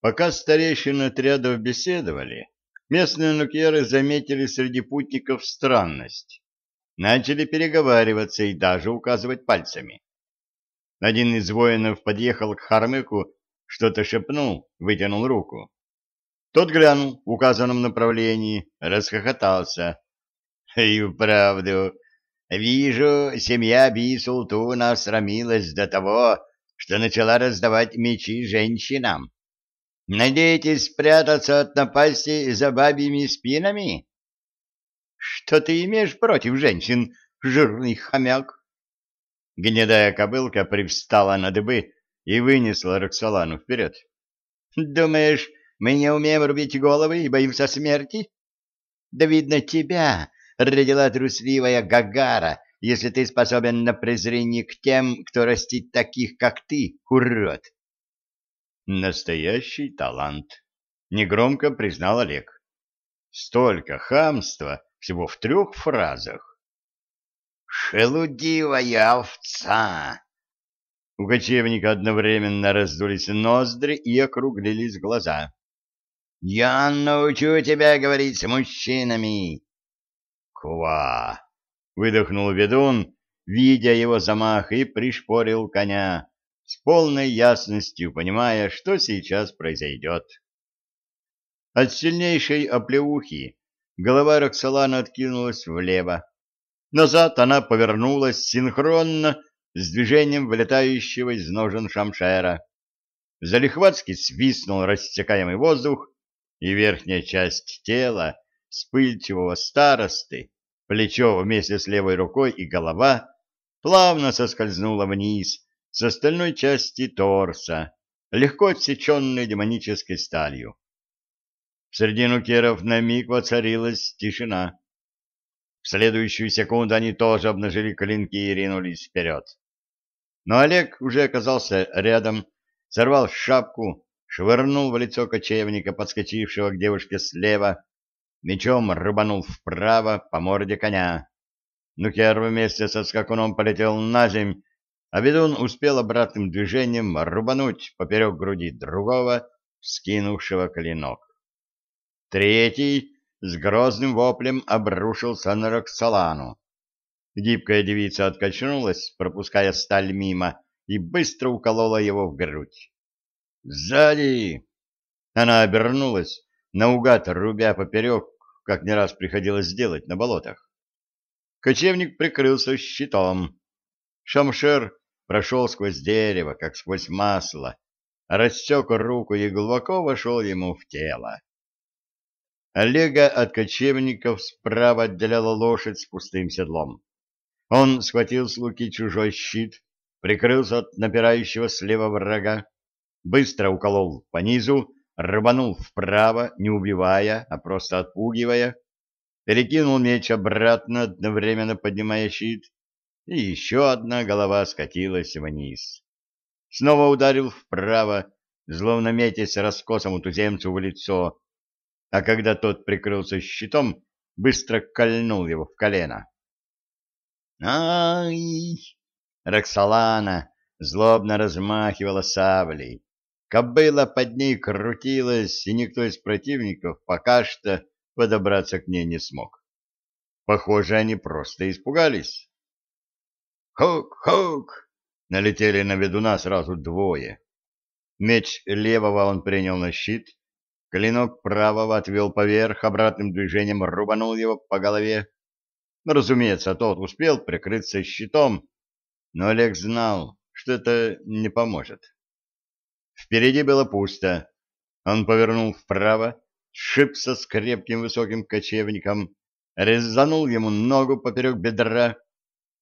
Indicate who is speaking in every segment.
Speaker 1: Пока старейшины отрядов беседовали, местные нукеры заметили среди путников странность. Начали переговариваться и даже указывать пальцами. Один из воинов подъехал к Хармыку, что-то шепнул, вытянул руку. Тот глянул в указанном направлении, расхохотался. — И вправду, вижу, семья Би-Султуна срамилась до того, что начала раздавать мечи женщинам. Надеетесь спрятаться от напасти за бабьими спинами? Что ты имеешь против женщин, жирный хомяк? Гнедая кобылка привстала на дыбы и вынесла Роксолану вперед. Думаешь, мы не умеем рубить головы и боимся смерти? Да видно тебя, родила трусливая Гагара, если ты способен на презрение к тем, кто растит таких, как ты, урод. Настоящий талант, негромко признал Олег. Столько хамства всего в трех фразах. Шелудивая овца! У кочевника одновременно раздулись ноздри и округлились глаза. «Я научу тебя говорить с мужчинами!» «Ква!» — выдохнул ведун, видя его замах, и пришпорил коня, с полной ясностью понимая, что сейчас произойдет. От сильнейшей оплеухи голова Роксолана откинулась влево. Назад она повернулась синхронно с движением вылетающего из ножен шамшера. Залихватски свистнул рассекаемый воздух, и верхняя часть тела вспыльчивого старосты, плечо вместе с левой рукой и голова плавно соскользнула вниз, с остальной части торса, легко отсеченной демонической сталью. В середину керов на миг воцарилась тишина. В следующую секунду они тоже обнажили клинки и ринулись вперед. Но Олег уже оказался рядом, сорвал шапку, швырнул в лицо кочевника, подскочившего к девушке слева, мечом рубанул вправо по морде коня. Нукер вместе со скакуном полетел на земь, а ведун успел обратным движением рубануть поперек груди другого, скинувшего клинок. Третий с грозным воплем обрушился на Роксолану. Гибкая девица откачнулась, пропуская сталь мимо, и быстро уколола его в грудь. «Сзади!» Она обернулась, наугад рубя поперек, как не раз приходилось делать на болотах. Кочевник прикрылся щитом. Шамшер прошел сквозь дерево, как сквозь масло, рассек руку и глубоко вошел ему в тело. Олега от кочевников справа отделяла лошадь с пустым седлом. Он схватил с луки чужой щит, прикрылся от напирающего слева врага, быстро уколол по низу, рванул вправо, не убивая, а просто отпугивая, перекинул меч обратно, одновременно поднимая щит, и еще одна голова скатилась вниз. Снова ударил вправо, зловно метясь раскосому туземцу в лицо, а когда тот прикрылся щитом, быстро кольнул его в колено. «Ай!» Роксолана злобно размахивала саблей. Кобыла под ней крутилась, и никто из противников пока что подобраться к ней не смог. Похоже, они просто испугались. «Хук-хук!» Налетели на ведуна сразу двое. Меч левого он принял на щит, клинок правого отвел поверх, обратным движением рубанул его по голове. Ну, разумеется, тот успел прикрыться щитом, но Олег знал, что это не поможет. Впереди было пусто. Он повернул вправо, сшибся с крепким высоким кочевником, резанул ему ногу поперек бедра,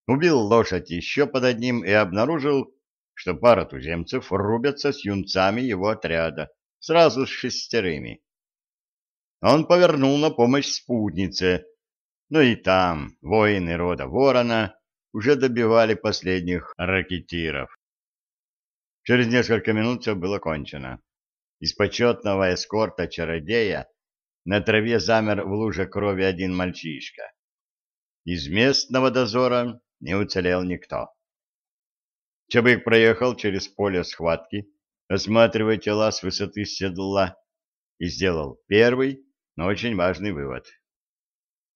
Speaker 1: убил лошадь еще под одним и обнаружил, что пара туземцев рубятся с юнцами его отряда, сразу с шестерыми. Он повернул на помощь спутнице, но и там воины рода ворона уже добивали последних ракетиров. Через несколько минут все было кончено. Из почетного эскорта чародея на траве замер в луже крови один мальчишка. Из местного дозора не уцелел никто. Чабык проехал через поле схватки, осматривая тела с высоты седла, и сделал первый, но очень важный вывод.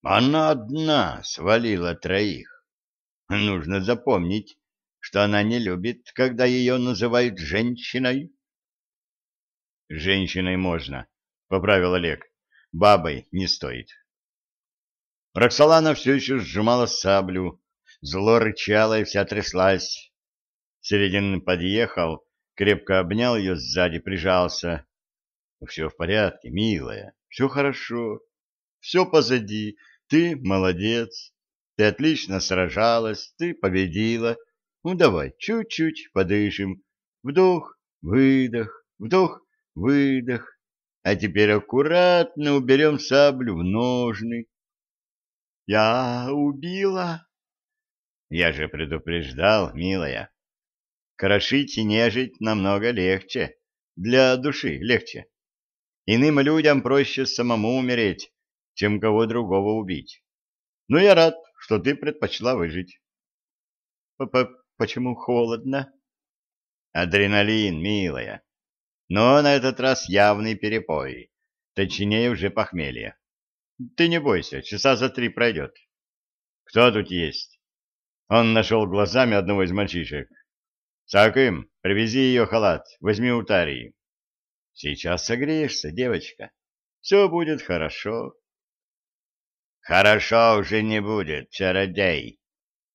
Speaker 1: Она одна свалила троих. Нужно запомнить, что она не любит, когда ее называют женщиной. Женщиной можно, поправил Олег. Бабой не стоит. Роксолана все еще сжимала саблю, зло рычала и вся тряслась. Середин подъехал, крепко обнял ее сзади, прижался. — Все в порядке, милая, все хорошо, все позади, ты молодец, ты отлично сражалась, ты победила. Ну, давай, чуть-чуть подышим. Вдох, выдох, вдох, выдох. А теперь аккуратно уберем саблю в ножны. Я убила. Я же предупреждал, милая. Крошить и нежить намного легче. Для души легче. Иным людям проще самому умереть, чем кого другого убить. Но я рад, что ты предпочла выжить. П Почему холодно? Адреналин, милая. Но на этот раз явный перепой. Точнее, уже похмелье. Ты не бойся, часа за три пройдет. Кто тут есть? Он нашел глазами одного из мальчишек. Сакым, привези ее халат, возьми у Тарии. Сейчас согреешься, девочка. Все будет хорошо. Хорошо уже не будет, чародей.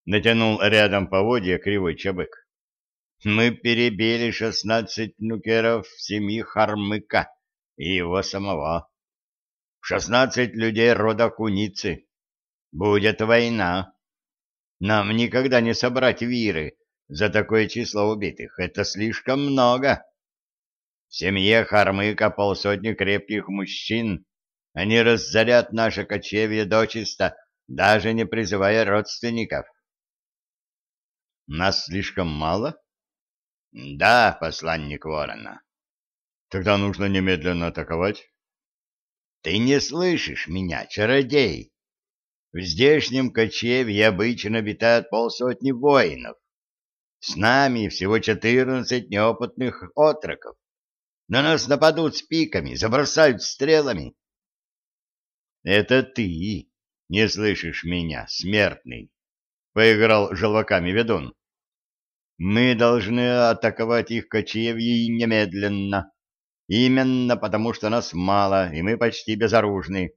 Speaker 1: Натянул рядом поводья кривой чабык. Мы перебили шестнадцать нукеров семьи Хармыка и его самого. Шестнадцать людей рода куницы. Будет война. Нам никогда не собрать виры за такое число убитых. Это слишком много. В семье Хармыка полсотни крепких мужчин они разорят наше кочевье дочисто, даже не призывая родственников. Нас слишком мало? Да, посланник Ворона. Тогда нужно немедленно атаковать. Ты не слышишь меня, чародей? В здешнем кочевье обычно обитают полсотни воинов. С нами всего четырнадцать неопытных отроков. На нас нападут с пиками, забросают стрелами. Это ты не слышишь меня, смертный, поиграл желваками ведун. Мы должны атаковать их кочевье немедленно. Именно потому, что нас мало, и мы почти безоружны.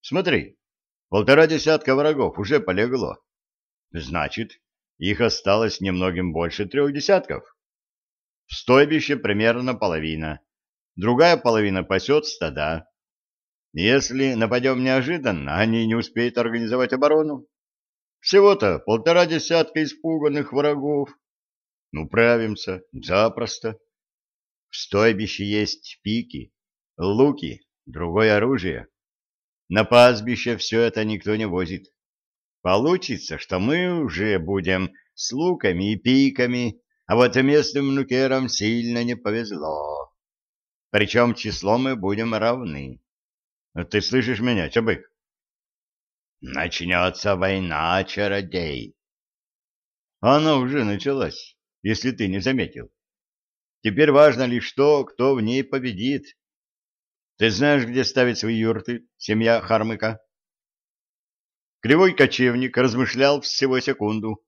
Speaker 1: Смотри, полтора десятка врагов уже полегло. Значит, их осталось немногим больше трех десятков. В стойбище примерно половина. Другая половина пасет стада. Если нападем неожиданно, они не успеют организовать оборону. Всего-то полтора десятка испуганных врагов. Ну, правимся, запросто. В стойбище есть пики, луки, другое оружие. На пастбище все это никто не возит. Получится, что мы уже будем с луками и пиками, а вот местным нукерам сильно не повезло. Причем число мы будем равны. Ты слышишь меня, Чабык? Начнется война, чародей. Она уже началась, если ты не заметил. Теперь важно лишь то, кто в ней победит. Ты знаешь, где ставить свои юрты, семья Хармыка? Кривой кочевник размышлял всего секунду.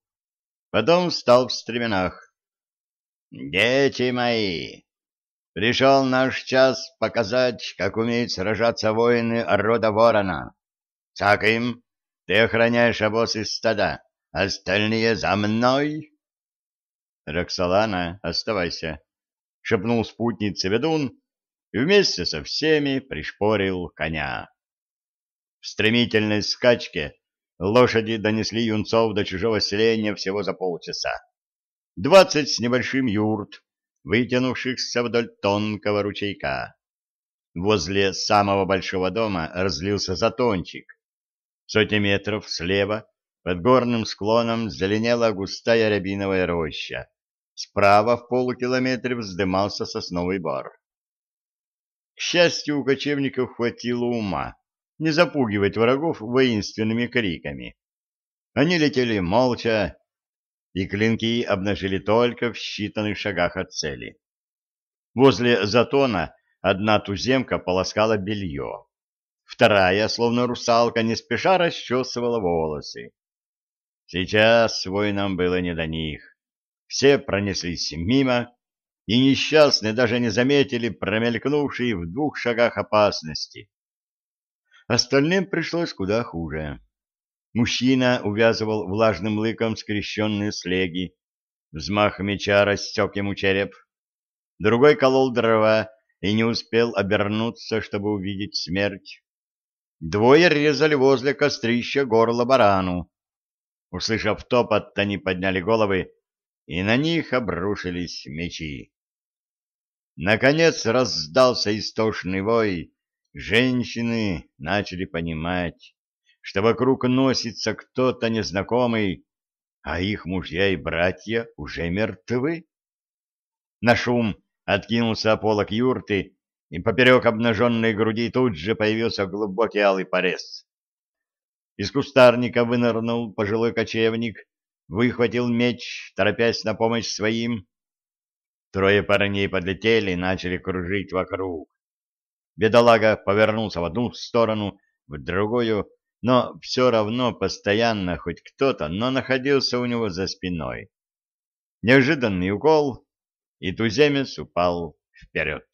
Speaker 1: Потом встал в стременах. «Дети мои, Пришел наш час показать, как умеют сражаться воины рода ворона. Цакаем, ты охраняешь обоз из стада, остальные за мной. Роксолана, оставайся, — шепнул спутнице ведун вместе со всеми пришпорил коня. В стремительной скачке лошади донесли юнцов до чужого селения всего за полчаса. Двадцать с небольшим юрт вытянувшихся вдоль тонкого ручейка. Возле самого большого дома разлился затончик. Сотни метров слева под горным склоном зеленела густая рябиновая роща. Справа в полукилометре вздымался сосновый бар. К счастью, у кочевников хватило ума не запугивать врагов воинственными криками. Они летели молча, и клинки обнажили только в считанных шагах от цели. Возле затона одна туземка полоскала белье, вторая, словно русалка, не спеша расчесывала волосы. Сейчас воинам было не до них. Все пронеслись мимо, и несчастные даже не заметили промелькнувшие в двух шагах опасности. Остальным пришлось куда хуже. Мужчина увязывал влажным лыком скрещенные слеги. Взмах меча рассек ему череп. Другой колол дрова и не успел обернуться, чтобы увидеть смерть. Двое резали возле кострища горло барану. Услышав топот, они подняли головы, и на них обрушились мечи. Наконец раздался истошный вой. Женщины начали понимать, что вокруг носится кто-то незнакомый, а их мужья и братья уже мертвы. На шум откинулся полок юрты, и поперек обнаженной груди тут же появился глубокий алый порез. Из кустарника вынырнул пожилой кочевник, выхватил меч, торопясь на помощь своим, Трое парней подлетели и начали кружить вокруг. Бедолага повернулся в одну сторону, в другую, но все равно постоянно хоть кто-то, но находился у него за спиной. Неожиданный укол, и туземец упал вперед.